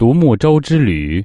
独木舟之旅。